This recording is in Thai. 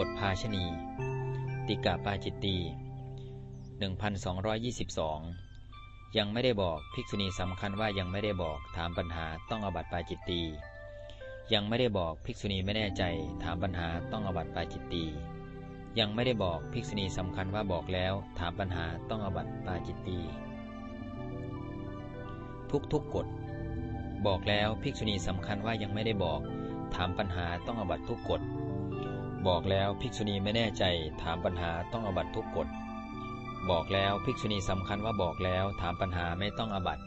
บทภาชณี ติกาปาจิตตี1222 ยังไม่ได้บอกภิกษุณีสำคัญว่ายังไม่ได้บอกถามปัญหาต้องอบัตปาจิตตียังไม่ได้บอกภิกษุณีไม่แน่ใจถามปัญหาต้องอบัตปาจิตตียังไม่ได้บอกภิกษุณีสำคัญว่าบอกแล้ว ถามปัญหาต้องอบัตปาจิตตีทุกทุกกฎบอกแล้วภิกษุณีสำคัญว่ายังไม่ได้บอก ถามปัญหาต้องอบัตทุกกฎ บอกแล้วภิกษุณีไม่แน่ใจถามปัญหาต้องอบัตทุกกฎ บอกแล้วภิกษุณีสำคัญว่าบอกแล้วถามปัญหาไม่ต้องอบัต